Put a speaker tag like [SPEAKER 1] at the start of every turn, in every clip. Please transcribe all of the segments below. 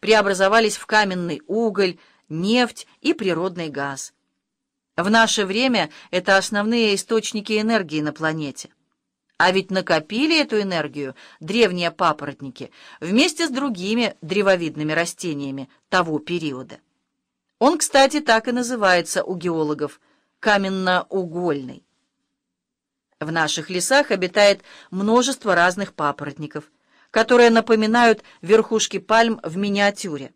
[SPEAKER 1] преобразовались в каменный уголь, нефть и природный газ. В наше время это основные источники энергии на планете. А ведь накопили эту энергию древние папоротники вместе с другими древовидными растениями того периода. Он, кстати, так и называется у геологов – каменно-угольный. В наших лесах обитает множество разных папоротников, которые напоминают верхушки пальм в миниатюре.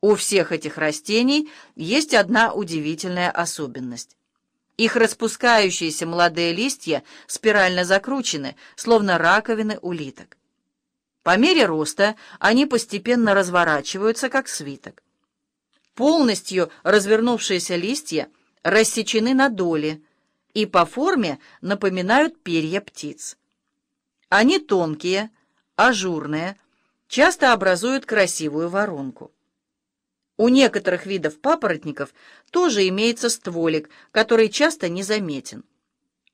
[SPEAKER 1] У всех этих растений есть одна удивительная особенность. Их распускающиеся молодые листья спирально закручены, словно раковины улиток. По мере роста они постепенно разворачиваются, как свиток. Полностью развернувшиеся листья рассечены на доли и по форме напоминают перья птиц. Они тонкие, ажурные, часто образуют красивую воронку. У некоторых видов папоротников тоже имеется стволик, который часто незаметен.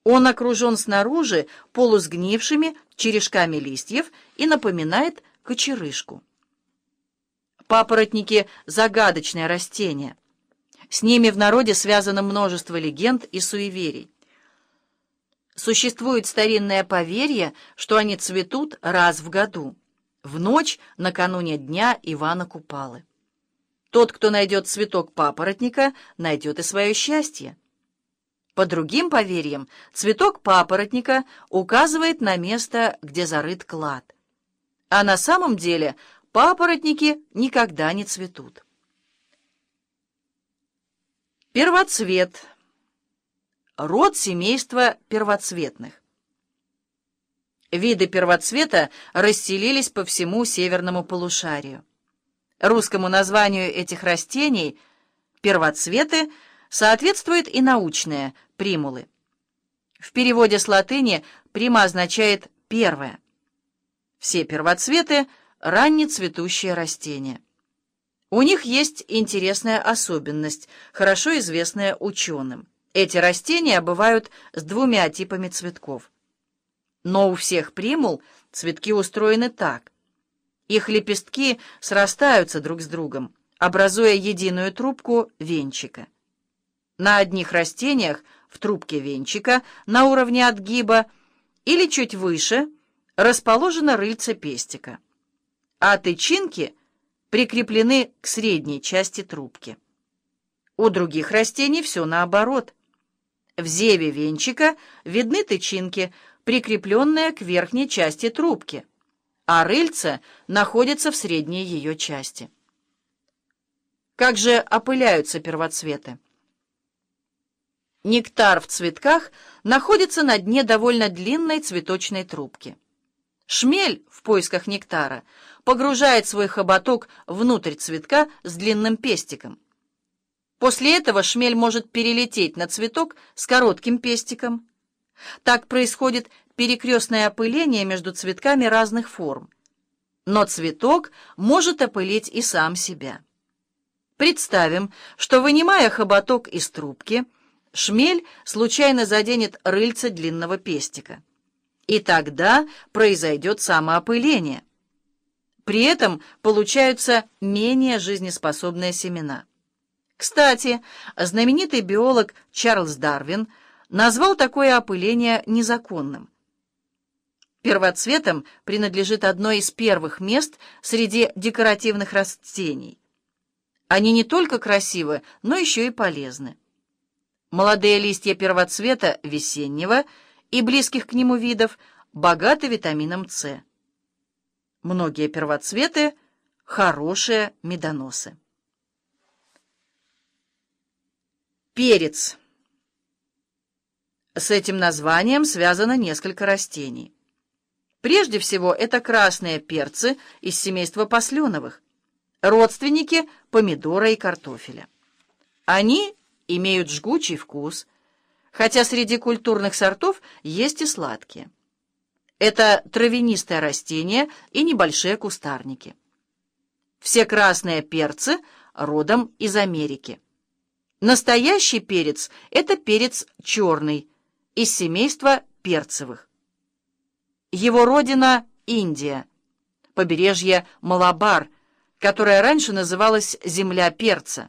[SPEAKER 1] Он окружен снаружи полусгнившими черешками листьев и напоминает кочерышку. Папоротники – загадочное растение. С ними в народе связано множество легенд и суеверий. Существует старинное поверье, что они цветут раз в году, в ночь накануне дня Ивана Купалы. Тот, кто найдет цветок папоротника, найдет и свое счастье. По другим поверьям, цветок папоротника указывает на место, где зарыт клад. А на самом деле папоротники никогда не цветут. Первоцвет. Род семейства первоцветных. Виды первоцвета расселились по всему северному полушарию. Русскому названию этих растений первоцветы соответствует и научное примулы. В переводе с латыни прима означает «первое». Все первоцветы – раннецветущие растения. У них есть интересная особенность, хорошо известная ученым. Эти растения бывают с двумя типами цветков. Но у всех примул цветки устроены так. Их лепестки срастаются друг с другом, образуя единую трубку венчика. На одних растениях в трубке венчика на уровне отгиба или чуть выше расположено рыльце пестика, а тычинки прикреплены к средней части трубки. У других растений все наоборот. В зеве венчика видны тычинки, прикрепленные к верхней части трубки а рыльце находится в средней ее части. Как же опыляются первоцветы? Нектар в цветках находится на дне довольно длинной цветочной трубки. Шмель в поисках нектара погружает свой хоботок внутрь цветка с длинным пестиком. После этого шмель может перелететь на цветок с коротким пестиком. Так происходит перекрестное опыление между цветками разных форм. Но цветок может опылить и сам себя. Представим, что, вынимая хоботок из трубки, шмель случайно заденет рыльце длинного пестика. И тогда произойдет самоопыление. При этом получаются менее жизнеспособные семена. Кстати, знаменитый биолог Чарльз Дарвин назвал такое опыление незаконным. Первоцветом принадлежит одно из первых мест среди декоративных растений. Они не только красивы, но еще и полезны. Молодые листья первоцвета весеннего и близких к нему видов богаты витамином С. Многие первоцветы – хорошие медоносы. Перец. С этим названием связано несколько растений. Прежде всего, это красные перцы из семейства посленовых, родственники помидора и картофеля. Они имеют жгучий вкус, хотя среди культурных сортов есть и сладкие. Это травянистое растение и небольшие кустарники. Все красные перцы родом из Америки. Настоящий перец – это перец черный, из семейства перцевых. Его родина — Индия, побережье Малабар, которая раньше называлась «земля перца».